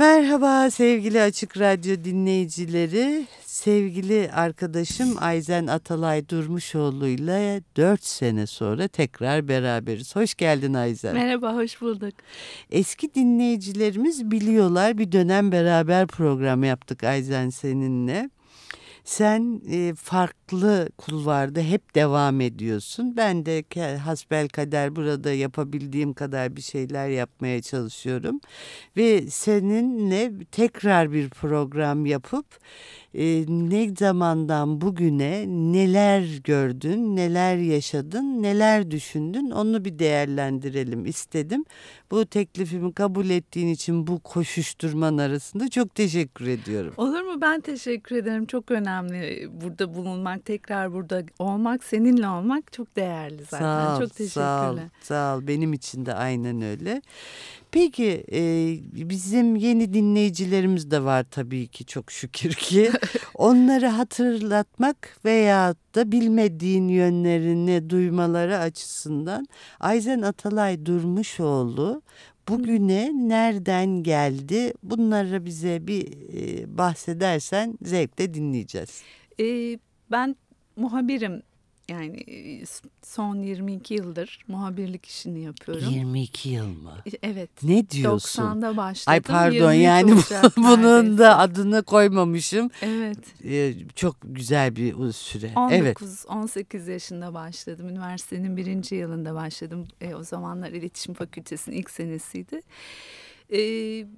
Merhaba sevgili Açık Radyo dinleyicileri. Sevgili arkadaşım Ayzen Atalay Durmuşoğlu ile 4 sene sonra tekrar beraberiz. Hoş geldin Ayzen. Merhaba, hoş bulduk. Eski dinleyicilerimiz biliyorlar bir dönem beraber program yaptık Ayzen seninle. Sen e, farklı kulvarda hep devam ediyorsun. Ben de hasbel kader burada yapabildiğim kadar bir şeyler yapmaya çalışıyorum. Ve seninle tekrar bir program yapıp e, ne zamandan bugüne neler gördün, neler yaşadın, neler düşündün onu bir değerlendirelim istedim. Bu teklifimi kabul ettiğin için bu koşuşturman arasında çok teşekkür ediyorum. Olur mu? Ben teşekkür ederim. Çok önemli burada bulunmak, tekrar burada olmak, seninle olmak çok değerli zaten. Sağ ol, çok teşekkürler. Sağ ol, sağ ol. Benim için de aynen öyle. Peki e, bizim yeni dinleyicilerimiz de var tabii ki çok şükür ki. Onları hatırlatmak veya da bilmediğin yönlerini duymaları açısından Ayzen Atalay Durmuşoğlu bugüne nereden geldi? Bunları bize bir e, bahsedersen zevkle dinleyeceğiz. Ee, ben muhabirim yani son 22 yıldır muhabirlik işini yapıyorum. 22 yıl mı? Evet. Ne diyorsun? 90'da başladım. Ay pardon yani bunun neredeyse. da adını koymamışım. Evet. Ee, çok güzel bir süre. 19, evet. 18 yaşında başladım. Üniversitenin birinci yılında başladım. E, o zamanlar iletişim fakültesinin ilk senesiydi. Ee,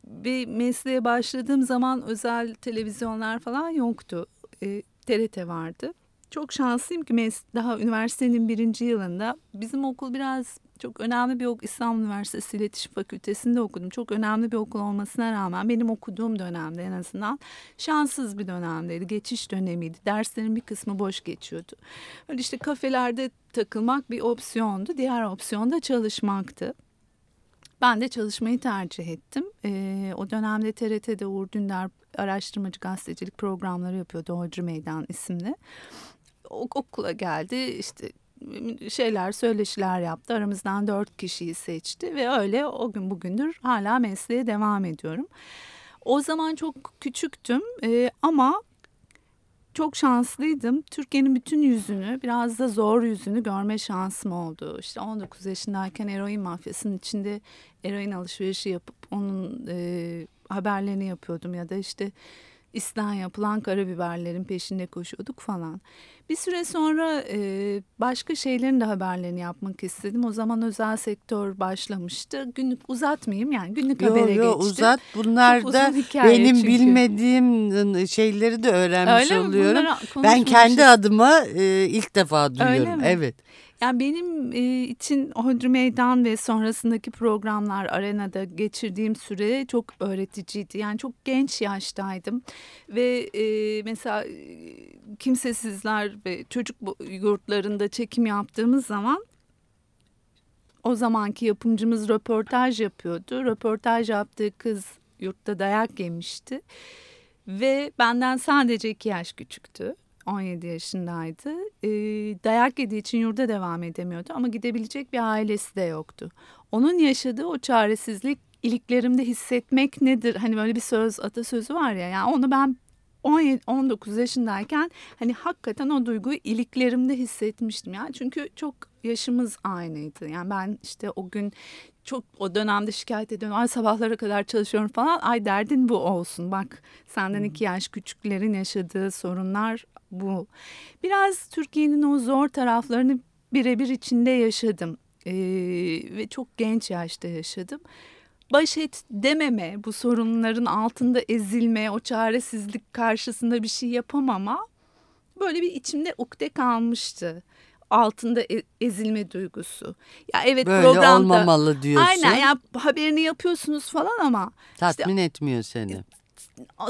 ve mesleğe başladığım zaman özel televizyonlar falan yoktu. Ee, TRT vardı çok şanslıyım ki daha üniversitenin birinci yılında bizim okul biraz çok önemli bir okul İstanbul Üniversitesi İletişim Fakültesi'nde okudum. Çok önemli bir okul olmasına rağmen benim okuduğum dönemde en azından şanssız bir dönemdeydi. Geçiş dönemiydi. Derslerin bir kısmı boş geçiyordu. Öyle işte kafelerde takılmak bir opsiyondu. Diğer opsiyon da çalışmaktı. Ben de çalışmayı tercih ettim. Ee, o dönemde TRT'de Uğur Dündar araştırmacı gazetecilik programları yapıyordu. Hodri Meydan isimli okula geldi işte şeyler söyleşiler yaptı aramızdan dört kişiyi seçti ve öyle o gün bugündür hala mesleğe devam ediyorum. O zaman çok küçüktüm e, ama çok şanslıydım. Türkiye'nin bütün yüzünü, biraz da zor yüzünü görme şansım oldu. İşte 19 yaşındayken eroin mafyasının içinde eroin alışverişi yapıp onun e, haberlerini yapıyordum ya da işte isten yapılan karabiberlerin peşinde koşuyorduk falan. Bir süre sonra e, başka şeylerin de haberlerini yapmak istedim. O zaman özel sektör başlamıştı. Günlük uzatmayayım yani günlük yo, habere yo, geçtim. uzat. Bunlar da benim çünkü. bilmediğim şeyleri de öğrenmiş Öyle oluyorum. Ben kendi adıma e, ilk defa duyuyorum. Evet. Yani benim e, için Hodri Meydan ve sonrasındaki programlar arenada geçirdiğim süre çok öğreticiydi. Yani çok genç yaştaydım ve e, mesela kimsesizler ve çocuk yurtlarında çekim yaptığımız zaman o zamanki yapımcımız röportaj yapıyordu. Röportaj yaptığı kız yurtta dayak yemişti ve benden sadece iki yaş küçüktü. 17 yaşındaydı. E, dayak yediği için yurda devam edemiyordu ama gidebilecek bir ailesi de yoktu. Onun yaşadığı o çaresizlik iliklerimde hissetmek nedir? Hani böyle bir söz atasözü var ya. Yani onu ben 17, 19 yaşındayken hani hakikaten o duyguyu iliklerimde hissetmiştim yani çünkü çok yaşımız aynıydı yani ben işte o gün çok o dönemde şikayet ediyorum ay sabahlara kadar çalışıyorum falan. Ay derdin bu olsun. Bak senden iki yaş küçüklerin yaşadığı sorunlar bu. Biraz Türkiye'nin o zor taraflarını birebir içinde yaşadım. Ee, ve çok genç yaşta yaşadım. Baş et dememe, bu sorunların altında ezilme, o çaresizlik karşısında bir şey yapamama böyle bir içimde ukde kalmıştı. Altında e ezilme duygusu. Ya evet böyle programda olmamalı diyorsun. Aynen ya haberini yapıyorsunuz falan ama tatmin işte, etmiyor seni.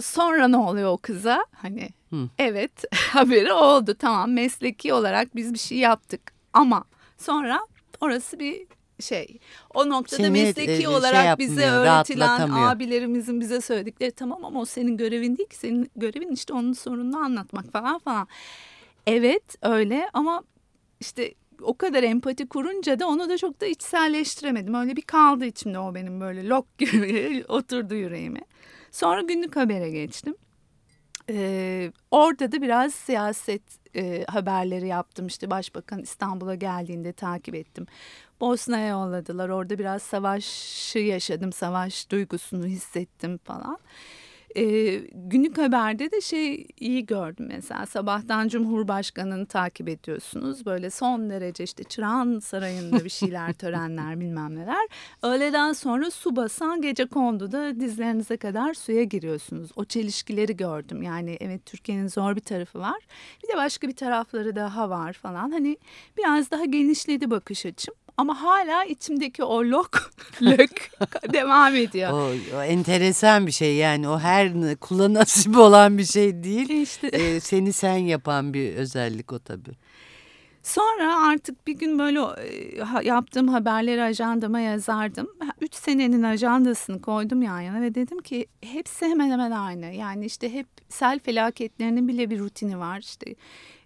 Sonra ne oluyor o kıza? Hani Hı. evet haberi oldu. Tamam mesleki olarak biz bir şey yaptık ama sonra orası bir şey. O noktada Seni, mesleki e, şey olarak bize öğretilen abilerimizin bize söyledikleri tamam ama o senin görevin değil ki. Senin görevin işte onun sorununu anlatmak falan falan. Evet öyle ama işte o kadar empati kurunca da onu da çok da içselleştiremedim. Öyle bir kaldı içimde o benim böyle lok gibi oturdu yüreğime. Sonra günlük habere geçtim. Ee, orada da biraz siyaset e, haberleri yaptım. İşte başbakan İstanbul'a geldiğinde takip ettim. Bosna'ya yolladılar. Orada biraz savaşı yaşadım. Savaş duygusunu hissettim falan. E, günlük haberde de şey iyi gördüm mesela sabahtan Cumhurbaşkanı'nı takip ediyorsunuz. Böyle son derece işte Çırağan Sarayı'nda bir şeyler törenler bilmem neler. Öğleden sonra su basan gece konduda dizlerinize kadar suya giriyorsunuz. O çelişkileri gördüm yani evet Türkiye'nin zor bir tarafı var. Bir de başka bir tarafları daha var falan. Hani biraz daha genişledi bakış açım ama hala içimdeki o lok lök devam ediyor. O, o enteresan bir şey yani o her kula nasip olan bir şey değil. İşte. Ee, seni sen yapan bir özellik o tabii. Sonra artık bir gün böyle e, yaptığım haberleri ajandama yazardım. Üç senenin ajandasını koydum yan yana ve dedim ki hepsi hemen hemen aynı. Yani işte hep sel felaketlerinin bile bir rutini var. İşte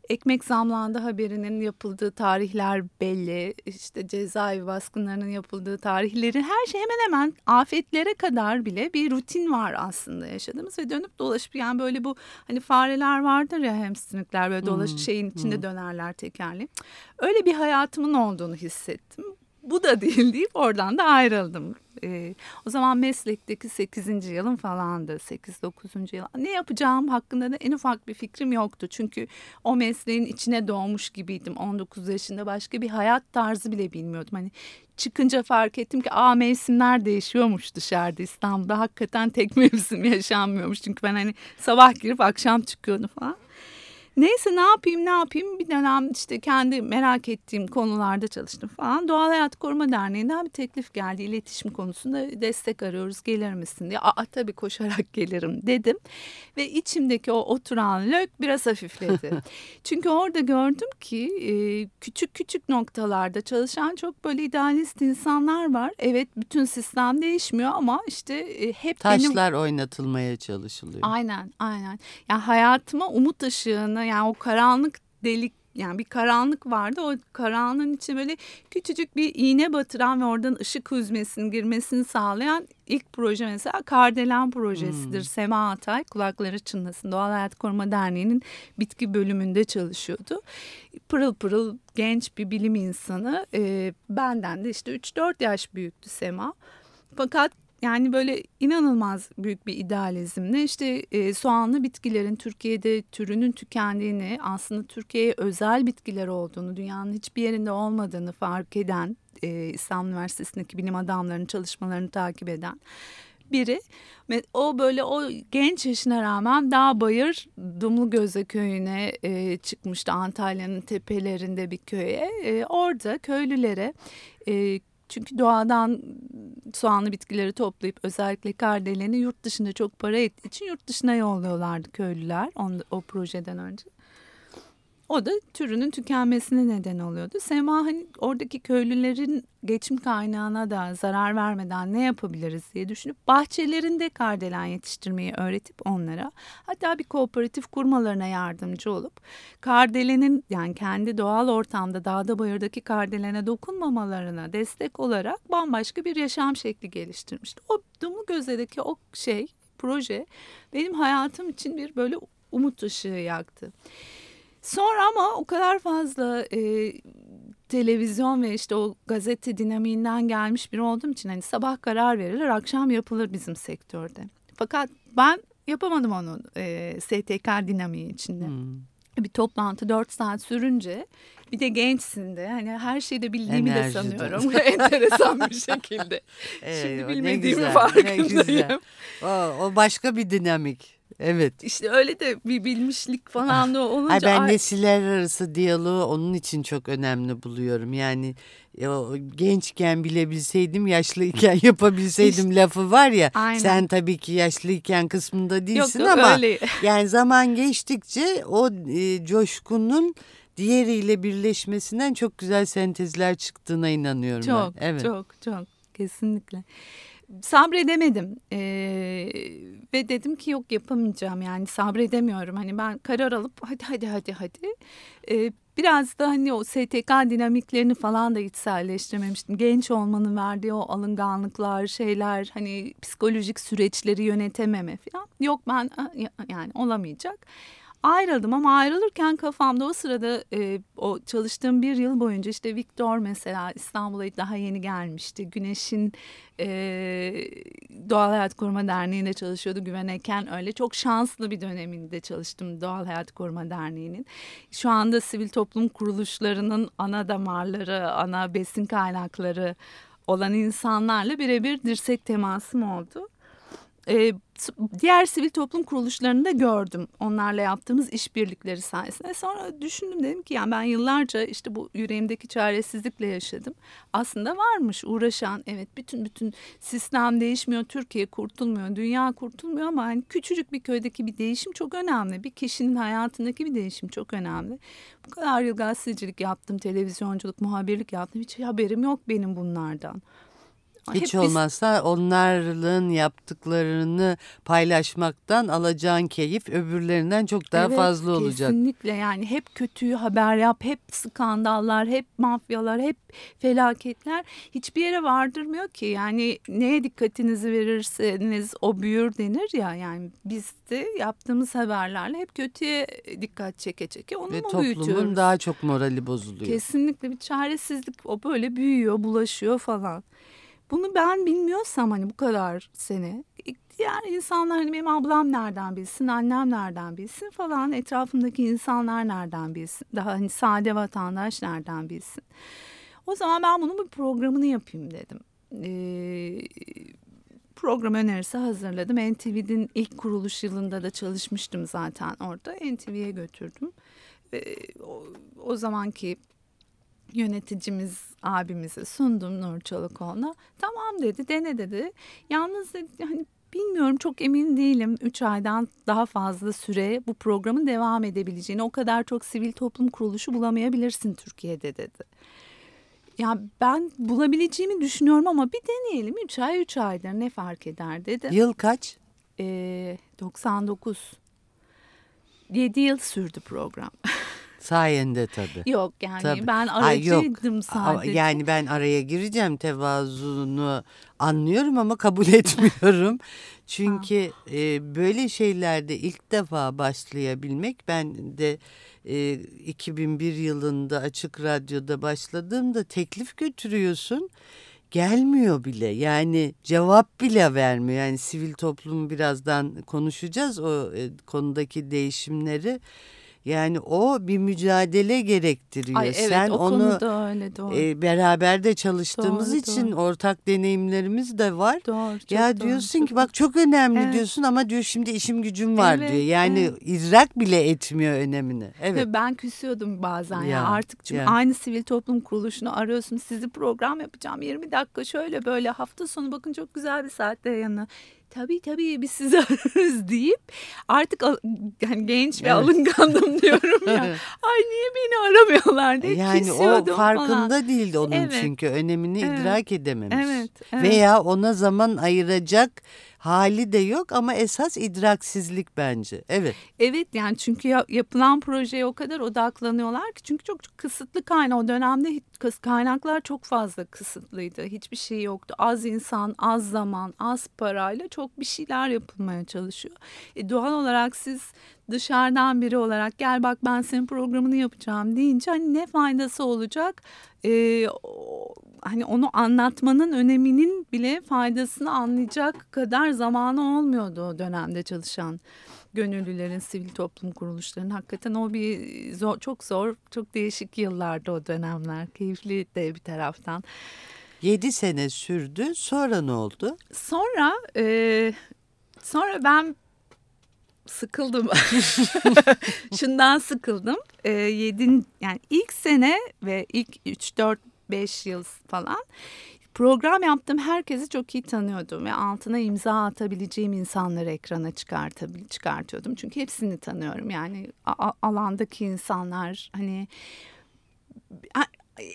ekmek zamlandı haberinin yapıldığı tarihler belli. İşte cezaevi baskınlarının yapıldığı tarihlerin her şey hemen hemen afetlere kadar bile bir rutin var aslında yaşadığımız ve dönüp dolaşıp yani böyle bu hani fareler vardır ya hamsterlikler böyle dolaşıp şeyin içinde dönerler tekerli. Öyle bir hayatımın olduğunu hissettim bu da değil deyip oradan da ayrıldım. E, o zaman meslekteki 8. yılım falandı. 8-9. yıl. Ne yapacağım hakkında da en ufak bir fikrim yoktu. Çünkü o mesleğin içine doğmuş gibiydim. 19 yaşında başka bir hayat tarzı bile bilmiyordum. Hani çıkınca fark ettim ki aa mevsimler değişiyormuş dışarıda İstanbul'da. Hakikaten tek mevsim yaşanmıyormuş. Çünkü ben hani sabah girip akşam çıkıyordum falan. Neyse ne yapayım ne yapayım bir dönem işte kendi merak ettiğim konularda çalıştım falan. Doğal Hayat Koruma Derneği'nden bir teklif geldi iletişim konusunda destek arıyoruz gelir misin diye. Aa tabii koşarak gelirim dedim. Ve içimdeki o oturan lök biraz hafifledi. Çünkü orada gördüm ki e, küçük küçük noktalarda çalışan çok böyle idealist insanlar var. Evet bütün sistem değişmiyor ama işte e, hep Taşlar benim... oynatılmaya çalışılıyor. Aynen aynen. Yani hayatıma umut ışığını yani o karanlık delik yani bir karanlık vardı. O karanlığın içine böyle küçücük bir iğne batıran ve oradan ışık hüzmesinin girmesini sağlayan ilk proje mesela Kardelen projesidir. Hmm. Sema Atay kulakları çınlasın Doğal Hayat Koruma Derneği'nin bitki bölümünde çalışıyordu. Pırıl pırıl genç bir bilim insanı. E, benden de işte 3-4 yaş büyüktü Sema. Fakat yani böyle inanılmaz büyük bir idealizmle işte e, soğanlı bitkilerin Türkiye'de türünün tükendiğini aslında Türkiye'ye özel bitkiler olduğunu dünyanın hiçbir yerinde olmadığını fark eden e, İstanbul Üniversitesi'ndeki bilim adamlarının çalışmalarını takip eden biri. O böyle o genç yaşına rağmen dağ bayır Dumlugöze köyüne e, çıkmıştı Antalya'nın tepelerinde bir köye. E, orada köylülere e, çünkü doğadan soğanlı bitkileri toplayıp özellikle kardeleni yurt dışında çok para ettiği için yurt dışına yolluyorlardı köylüler on, o projeden önce. O da türünün tükenmesine neden oluyordu. Sema hani oradaki köylülerin geçim kaynağına da zarar vermeden ne yapabiliriz diye düşünüp bahçelerinde kardelen yetiştirmeyi öğretip onlara hatta bir kooperatif kurmalarına yardımcı olup kardelenin yani kendi doğal ortamda dağda bayırdaki kardelene dokunmamalarına destek olarak bambaşka bir yaşam şekli geliştirmişti. O Dumu Göze'deki o şey proje benim hayatım için bir böyle umut ışığı yaktı. Sonra ama o kadar fazla e, televizyon ve işte o gazete dinamiğinden gelmiş biri olduğum için hani sabah karar verilir akşam yapılır bizim sektörde. Fakat ben yapamadım onu e, STK dinamiği içinde. Hmm. Bir toplantı dört saat sürünce bir de gençsin de hani her şeyde bildiğimi Enerji de sanıyorum. Enteresan bir şekilde. Evet, Şimdi bilmediğimi farkındayım. O, o başka bir dinamik. Evet. İşte öyle de bir bilmişlik falan da olunca. Ay ben nesiller arası diyaloğu onun için çok önemli buluyorum. Yani o gençken bilebilseydim yaşlıyken yapabilseydim işte, lafı var ya. Aynen. Sen tabii ki yaşlıyken kısmında değilsin yok, yok, ama öyle. yani zaman geçtikçe o e, coşkunun diğeriyle birleşmesinden çok güzel sentezler çıktığına inanıyorum çok, ben. Evet. Çok çok kesinlikle sabredemedim ee, ve dedim ki yok yapamayacağım yani sabredemiyorum. Hani ben karar alıp hadi hadi hadi hadi. Ee, biraz da hani o STK dinamiklerini falan da içselleştirmemiştim. Genç olmanın verdiği o alınganlıklar, şeyler hani psikolojik süreçleri yönetememe falan. Yok ben yani olamayacak ayrıldım ama ayrılırken kafamda o sırada e, o çalıştığım bir yıl boyunca işte Victor mesela İstanbul'a daha yeni gelmişti. Güneş'in e, Doğal Hayat Koruma Derneği'nde çalışıyordu Güven Eken öyle. Çok şanslı bir döneminde çalıştım Doğal Hayat Koruma Derneği'nin. Şu anda sivil toplum kuruluşlarının ana damarları, ana besin kaynakları olan insanlarla birebir dirsek temasım oldu e, diğer sivil toplum kuruluşlarını da gördüm. Onlarla yaptığımız işbirlikleri sayesinde. Sonra düşündüm dedim ki yani ben yıllarca işte bu yüreğimdeki çaresizlikle yaşadım. Aslında varmış uğraşan evet bütün bütün sistem değişmiyor. Türkiye kurtulmuyor, dünya kurtulmuyor ama hani küçücük bir köydeki bir değişim çok önemli. Bir kişinin hayatındaki bir değişim çok önemli. Bu kadar yıl gazetecilik yaptım, televizyonculuk, muhabirlik yaptım. Hiç haberim yok benim bunlardan. Hiç Hep olmazsa biz... onların yaptıklarını paylaşmaktan alacağın keyif öbürlerinden çok daha evet, fazla olacak. Kesinlikle yani hep kötüyü haber yap, hep skandallar, hep mafyalar, hep felaketler hiçbir yere vardırmıyor ki. Yani neye dikkatinizi verirseniz o büyür denir ya yani biz de yaptığımız haberlerle hep kötüye dikkat çeke çeke onu Ve mu büyütüyoruz? Ve toplumun daha çok morali bozuluyor. Kesinlikle bir çaresizlik o böyle büyüyor, bulaşıyor falan. Bunu ben bilmiyorsam hani bu kadar sene diğer insanlar hani benim ablam nereden bilsin, annem nereden bilsin falan etrafımdaki insanlar nereden bilsin. Daha hani sade vatandaş nereden bilsin. O zaman ben bunun bir programını yapayım dedim. Ee, program önerisi hazırladım. NTV'nin ilk kuruluş yılında da çalışmıştım zaten orada. NTV'ye götürdüm. Ee, o, o zamanki yöneticimiz abimize sundum Nur Çolakoğlu'na. Tamam dedi dene dedi. Yalnız dedi hani bilmiyorum çok emin değilim 3 aydan daha fazla süre bu programın devam edebileceğini o kadar çok sivil toplum kuruluşu bulamayabilirsin Türkiye'de dedi. Ya ben bulabileceğimi düşünüyorum ama bir deneyelim 3 ay 3 aydır ne fark eder dedi. Yıl kaç? Ee, 99. 7 yıl sürdü program. Sayende tabii. Yok yani tabii. ben aracıydım sadece. Yani ben araya gireceğim tevazunu anlıyorum ama kabul etmiyorum. Çünkü e, böyle şeylerde ilk defa başlayabilmek ben de e, 2001 yılında Açık Radyo'da başladığımda teklif götürüyorsun gelmiyor bile yani cevap bile vermiyor yani sivil toplum birazdan konuşacağız o e, konudaki değişimleri yani o bir mücadele gerektiriyor. Ay, evet, Sen onu öyle, doğru. E, beraber de çalıştığımız doğru, için doğru. ortak deneyimlerimiz de var. Doğru, çok ya doğru, diyorsun çok ki bak çok önemli evet. diyorsun ama diyor şimdi işim gücüm var evet, diyor. Yani evet. idrak bile etmiyor önemini. Evet. ben küsüyordum bazen ya, ya artık çünkü ya. aynı sivil toplum kuruluşunu arıyorsun. Sizi program yapacağım 20 dakika şöyle böyle hafta sonu bakın çok güzel bir saatte yanına tabii tabii biz sizi ararız deyip artık yani genç ve evet. alıngandım diyorum ya. Ay niye beni aramıyorlar diye Yani o farkında falan. değildi onun evet. çünkü önemini evet. idrak edememiş. Evet, evet. Veya ona zaman ayıracak hali de yok ama esas idraksizlik bence. Evet. Evet yani çünkü yapılan projeye o kadar odaklanıyorlar ki çünkü çok, çok kısıtlı kaynak o dönemde kaynaklar çok fazla kısıtlıydı. Hiçbir şey yoktu. Az insan, az zaman, az parayla çok bir şeyler yapılmaya çalışıyor. E, doğal olarak siz dışarıdan biri olarak gel bak ben senin programını yapacağım deyince hani ne faydası olacak? Ee, hani onu anlatmanın öneminin bile faydasını anlayacak kadar zamanı olmuyordu o dönemde çalışan gönüllülerin, sivil toplum kuruluşlarının hakikaten o bir zor, çok zor, çok değişik yıllardı o dönemler. Keyifli de bir taraftan. Yedi sene sürdü. Sonra ne oldu? Sonra e, sonra ben sıkıldım. Şundan sıkıldım. E, yedin yani ilk sene ve ilk üç dört beş yıl falan program yaptım herkesi çok iyi tanıyordum ve altına imza atabileceğim insanları ekrana çıkartabil çıkartıyordum. Çünkü hepsini tanıyorum yani alandaki insanlar hani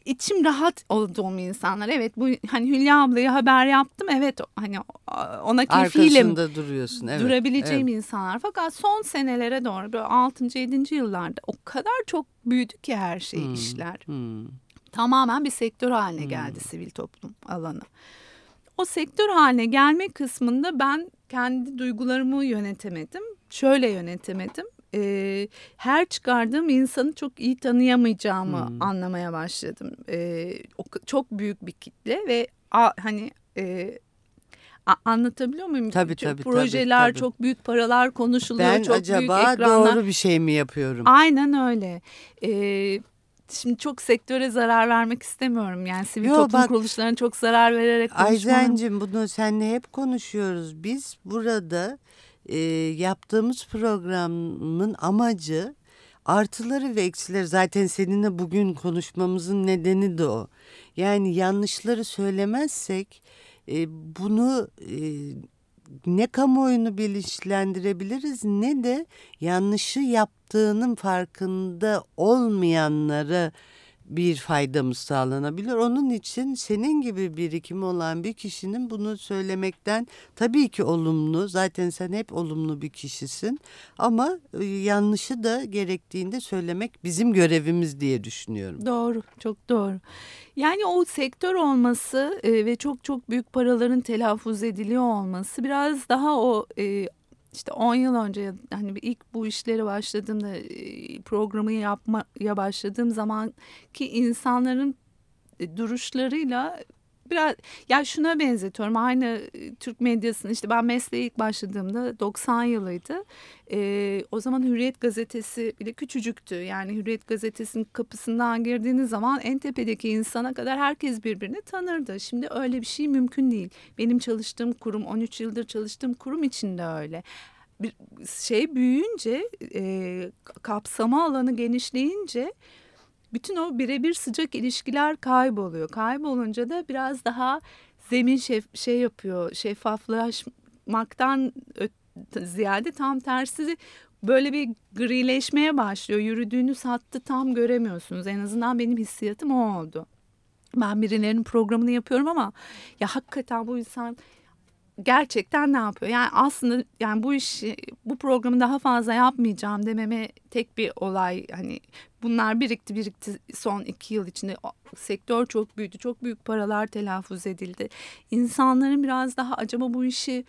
içim rahat olduğum insanlar. Evet bu hani Hülya ablaya haber yaptım. Evet hani ona. Arkasında duruyorsun. Evet, durabileceğim evet. insanlar. Fakat son senelere doğru böyle 6. 7. yıllarda o kadar çok büyüdü ki her şey hmm, işler. Hmm. Tamamen bir sektör haline geldi hmm. sivil toplum alanı. O sektör haline gelme kısmında ben kendi duygularımı yönetemedim. Şöyle yönetemedim e, her çıkardığım insanı çok iyi tanıyamayacağımı hmm. anlamaya başladım. E, o, çok büyük bir kitle ve a, hani e, anlatabiliyor muyum? Tabii tabii. Projeler tabii, tabii. çok büyük paralar konuşuluyor. Ben çok acaba büyük ekranlar. doğru bir şey mi yapıyorum? Aynen öyle. Ee, şimdi çok sektöre zarar vermek istemiyorum. Yani sivil Yo, toplum bak, kuruluşlarına çok zarar vererek konuşmam. Ayzen'cim bunu seninle hep konuşuyoruz. Biz burada e, yaptığımız programın amacı artıları ve eksileri zaten seninle bugün konuşmamızın nedeni de o. Yani yanlışları söylemezsek e, bunu e, ne kamuoyunu bilinçlendirebiliriz ne de yanlışı yaptığının farkında olmayanları bir faydamız sağlanabilir. Onun için senin gibi birikimi olan bir kişinin bunu söylemekten tabii ki olumlu. Zaten sen hep olumlu bir kişisin. Ama e, yanlışı da gerektiğinde söylemek bizim görevimiz diye düşünüyorum. Doğru, çok doğru. Yani o sektör olması e, ve çok çok büyük paraların telaffuz ediliyor olması biraz daha o e, işte 10 yıl önce hani ilk bu işleri başladığımda programı yapmaya başladığım zaman ki insanların duruşlarıyla biraz ya şuna benzetiyorum aynı e, Türk medyasının işte ben mesleğe ilk başladığımda 90 yılıydı. Ee, o zaman Hürriyet gazetesi bile küçücüktü. Yani Hürriyet gazetesinin kapısından girdiğiniz zaman en tepedeki insana kadar herkes birbirini tanırdı. Şimdi öyle bir şey mümkün değil. Benim çalıştığım kurum 13 yıldır çalıştığım kurum içinde öyle bir şey büyüyünce e, kapsama alanı genişleyince bütün o birebir sıcak ilişkiler kayboluyor. Kaybolunca da biraz daha zemin şef, şey yapıyor, şeffaflaşmaktan ziyade tam tersi böyle bir grileşmeye başlıyor. Yürüdüğünüz hattı tam göremiyorsunuz. En azından benim hissiyatım o oldu. Ben birilerinin programını yapıyorum ama ya hakikaten bu insan gerçekten ne yapıyor? Yani aslında yani bu işi bu programı daha fazla yapmayacağım dememe tek bir olay hani bunlar birikti birikti son iki yıl içinde sektör çok büyüdü çok büyük paralar telaffuz edildi. İnsanların biraz daha acaba bu işi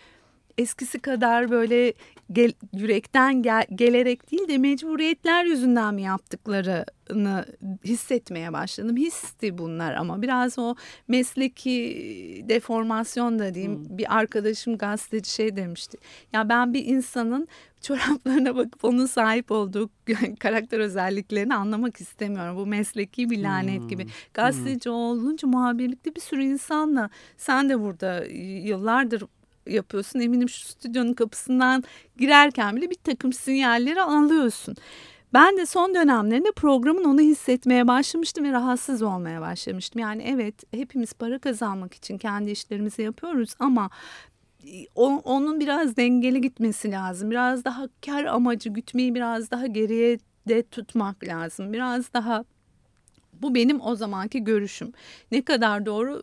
eskisi kadar böyle gel, yürekten gel, gelerek değil de mecburiyetler yüzünden mi yaptıklarını hissetmeye başladım. Histi bunlar ama biraz o mesleki deformasyon da diyeyim. Hmm. Bir arkadaşım gazeteci şey demişti. Ya ben bir insanın çoraplarına bakıp onun sahip olduğu karakter özelliklerini anlamak istemiyorum. Bu mesleki bir lanet hmm. gibi. Gazeteci hmm. olunca muhabirlikte bir sürü insanla sen de burada yıllardır yapıyorsun. Eminim şu stüdyonun kapısından girerken bile bir takım sinyalleri alıyorsun. Ben de son dönemlerinde programın onu hissetmeye başlamıştım ve rahatsız olmaya başlamıştım. Yani evet hepimiz para kazanmak için kendi işlerimizi yapıyoruz ama onun biraz dengeli gitmesi lazım. Biraz daha kar amacı gütmeyi biraz daha geriye de tutmak lazım. Biraz daha bu benim o zamanki görüşüm. Ne kadar doğru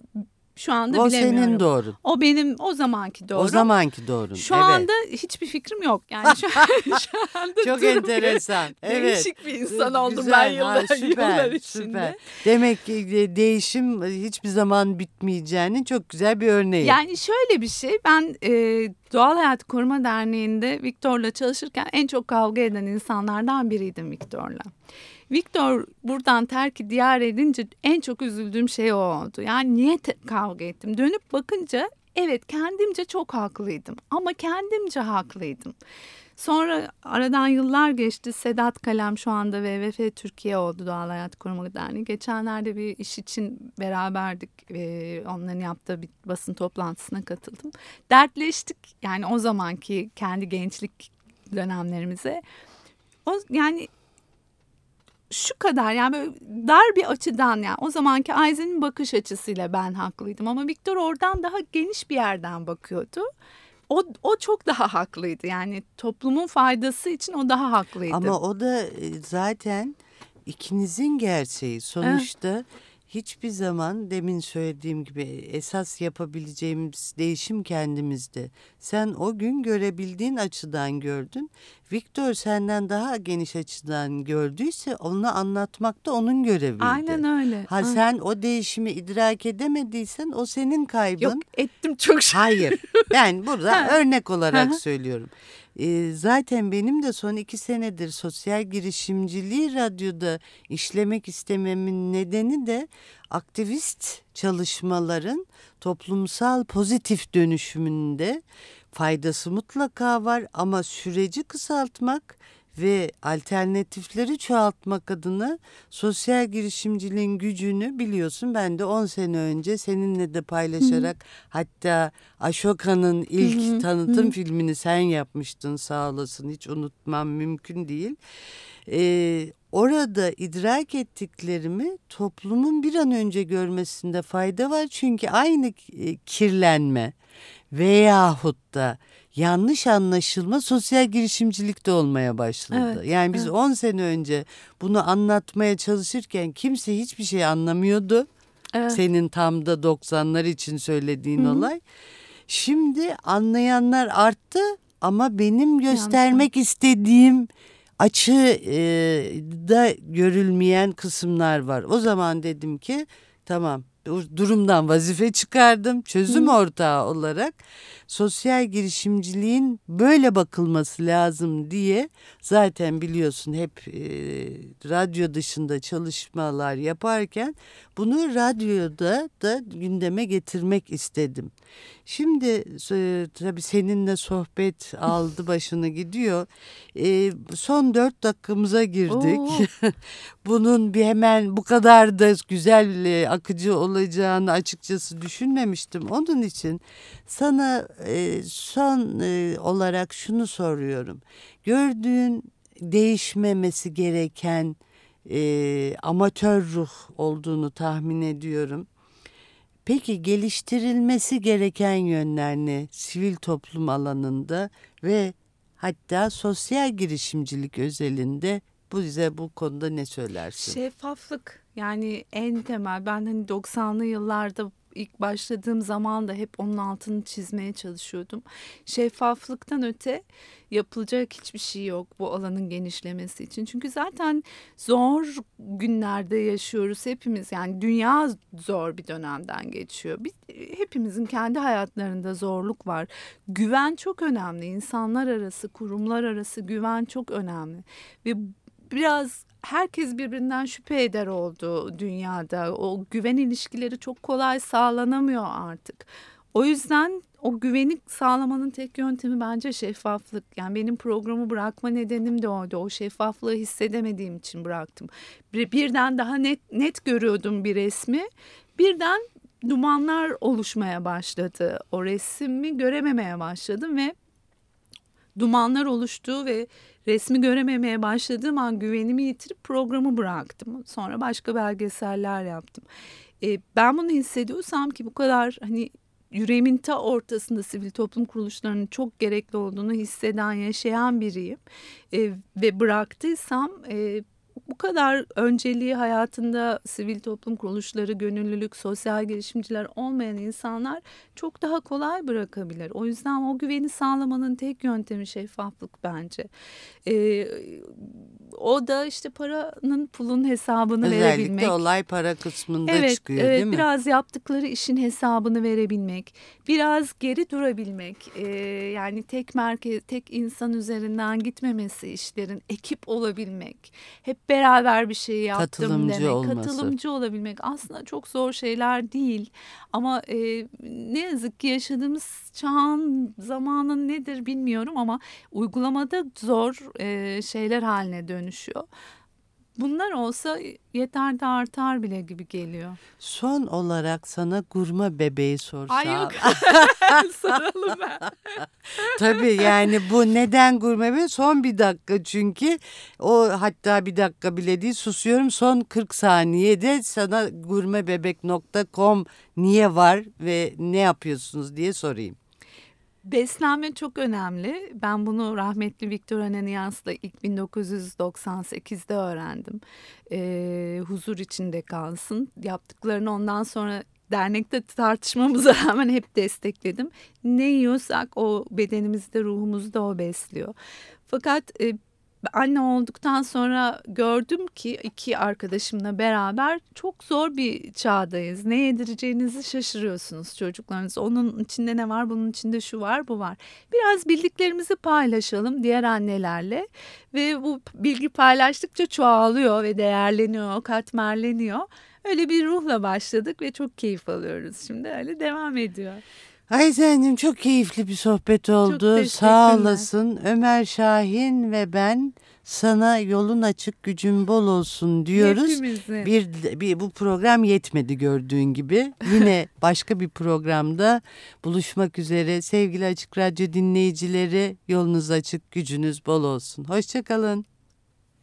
şu anda o bilemiyorum. O senin doğru. O benim o zamanki doğru. O zamanki doğru. Şu evet. anda hiçbir fikrim yok. Yani şu, şu anda Çok enteresan. Evet. Değişik bir insan oldum Güzel. ben yıllar, ha, süper, yıllar içinde. Süper. Demek ki e, değişim hiçbir zaman bitmeyeceğinin çok güzel bir örneği. Yani şöyle bir şey ben e, Doğal Hayat Koruma Derneği'nde Viktor'la çalışırken en çok kavga eden insanlardan biriydim Viktor'la. Victor buradan terk diyar edince en çok üzüldüğüm şey o oldu. Yani niye kavga ettim? Dönüp bakınca evet kendimce çok haklıydım ama kendimce haklıydım. Sonra aradan yıllar geçti. Sedat Kalem şu anda WWF Türkiye oldu Doğal Hayat Koruma Derneği. Geçenlerde bir iş için beraberdik. Ee, onların yaptığı bir basın toplantısına katıldım. Dertleştik yani o zamanki kendi gençlik dönemlerimize. O yani şu kadar yani böyle dar bir açıdan yani o zamanki Ayzen'in bakış açısıyla ben haklıydım ama Victor oradan daha geniş bir yerden bakıyordu. O, o çok daha haklıydı yani toplumun faydası için o daha haklıydı. Ama o da e, zaten ikinizin gerçeği sonuçta hiçbir zaman demin söylediğim gibi esas yapabileceğimiz değişim kendimizde. Sen o gün görebildiğin açıdan gördün. Victor senden daha geniş açıdan gördüyse onu anlatmak da onun göreviydi. Aynen öyle. Ha sen o değişimi idrak edemediysen o senin kaybın. Yok ettim çok şey. Hayır. Ben burada örnek olarak söylüyorum. Zaten benim de son iki senedir sosyal girişimciliği radyoda işlemek istememin nedeni de aktivist çalışmaların toplumsal pozitif dönüşümünde faydası mutlaka var. Ama süreci kısaltmak ve alternatifleri çoğaltmak adına sosyal girişimciliğin gücünü biliyorsun ben de 10 sene önce seninle de paylaşarak Hı-hı. hatta Ashoka'nın ilk Hı-hı. tanıtım Hı-hı. filmini sen yapmıştın sağ olasın hiç unutmam mümkün değil. Ee, orada idrak ettiklerimi toplumun bir an önce görmesinde fayda var çünkü aynı e, kirlenme veyahut da yanlış anlaşılma sosyal girişimcilikte olmaya başladı. Evet, yani biz 10 evet. sene önce bunu anlatmaya çalışırken kimse hiçbir şey anlamıyordu. Evet. Senin tam da 90'lar için söylediğin Hı-hı. olay. Şimdi anlayanlar arttı ama benim göstermek Yanlış. istediğim açıda görülmeyen kısımlar var. O zaman dedim ki tamam durumdan vazife çıkardım çözüm Hı. ortağı olarak sosyal girişimciliğin böyle bakılması lazım diye zaten biliyorsun hep e, radyo dışında çalışmalar yaparken bunu radyoda da gündeme getirmek istedim. Şimdi e, tabii seninle sohbet aldı başını gidiyor. E, son dört dakikamıza girdik. Bunun bir hemen bu kadar da güzel e, akıcı olacağını açıkçası düşünmemiştim. Onun için sana e, son e, olarak şunu soruyorum. Gördüğün değişmemesi gereken e, amatör ruh olduğunu tahmin ediyorum. Peki geliştirilmesi gereken yönler ne sivil toplum alanında ve hatta sosyal girişimcilik özelinde bu bize bu konuda ne söylersin? Şeffaflık yani en temel ben hani 90'lı yıllarda ilk başladığım zaman da hep onun altını çizmeye çalışıyordum. Şeffaflıktan öte yapılacak hiçbir şey yok bu alanın genişlemesi için. Çünkü zaten zor günlerde yaşıyoruz hepimiz. Yani dünya zor bir dönemden geçiyor. Biz, hepimizin kendi hayatlarında zorluk var. Güven çok önemli. İnsanlar arası, kurumlar arası güven çok önemli. Ve biraz herkes birbirinden şüphe eder oldu dünyada. O güven ilişkileri çok kolay sağlanamıyor artık. O yüzden o güveni sağlamanın tek yöntemi bence şeffaflık. Yani benim programı bırakma nedenim de oydu. O şeffaflığı hissedemediğim için bıraktım. Bir, birden daha net net görüyordum bir resmi. Birden dumanlar oluşmaya başladı. O resmi görememeye başladım ve dumanlar oluştu ve resmi görememeye başladığım an güvenimi yitirip programı bıraktım. Sonra başka belgeseller yaptım. E, ben bunu hissediyorsam ki bu kadar hani yüreğimin ta ortasında sivil toplum kuruluşlarının çok gerekli olduğunu hisseden, yaşayan biriyim. E, ve bıraktıysam e, bu kadar önceliği hayatında sivil toplum kuruluşları, gönüllülük, sosyal girişimciler olmayan insanlar çok daha kolay bırakabilir. O yüzden o güveni sağlamanın tek yöntemi şeffaflık bence. Ee, o da işte paranın pulun hesabını Özellikle verebilmek. Özellikle olay para kısmında evet, çıkıyor evet, değil mi? Biraz yaptıkları işin hesabını verebilmek, biraz geri durabilmek. Ee, yani tek merkez, tek insan üzerinden gitmemesi işlerin, ekip olabilmek. Hep beraber bir şey yaptım Katılımcı demek. Olması. Katılımcı olabilmek aslında çok zor şeyler değil. Ama e, ne yazık ki yaşadığımız çağın zamanın nedir bilmiyorum ama uygulamada zor e, şeyler haline dönüşüyor. Bunlar olsa yeter de artar bile gibi geliyor. Son olarak sana gurma bebeği sorsam. Ay yok. Soralım ben. Tabii yani bu neden gurme bebeği? Son bir dakika çünkü o hatta bir dakika bile değil susuyorum. Son 40 saniyede sana gurmebebek.com niye var ve ne yapıyorsunuz diye sorayım. Beslenme çok önemli. Ben bunu rahmetli Victor Ananias'la ilk 1998'de öğrendim. Ee, huzur içinde kalsın. Yaptıklarını ondan sonra dernekte tartışmamıza rağmen hep destekledim. Ne yiyorsak o bedenimizde, ruhumuzda o besliyor. Fakat e, anne olduktan sonra gördüm ki iki arkadaşımla beraber çok zor bir çağdayız. Ne yedireceğinizi şaşırıyorsunuz çocuklarınız. Onun içinde ne var, bunun içinde şu var, bu var. Biraz bildiklerimizi paylaşalım diğer annelerle ve bu bilgi paylaştıkça çoğalıyor ve değerleniyor, katmerleniyor. Öyle bir ruhla başladık ve çok keyif alıyoruz şimdi. Öyle devam ediyor. Ayzen'cim çok keyifli bir sohbet oldu. Sağ olasın. Ömer Şahin ve ben sana yolun açık gücün bol olsun diyoruz. Bir, bir bu program yetmedi gördüğün gibi. Yine başka bir programda buluşmak üzere. Sevgili Açık Radyo dinleyicileri yolunuz açık gücünüz bol olsun. Hoşçakalın.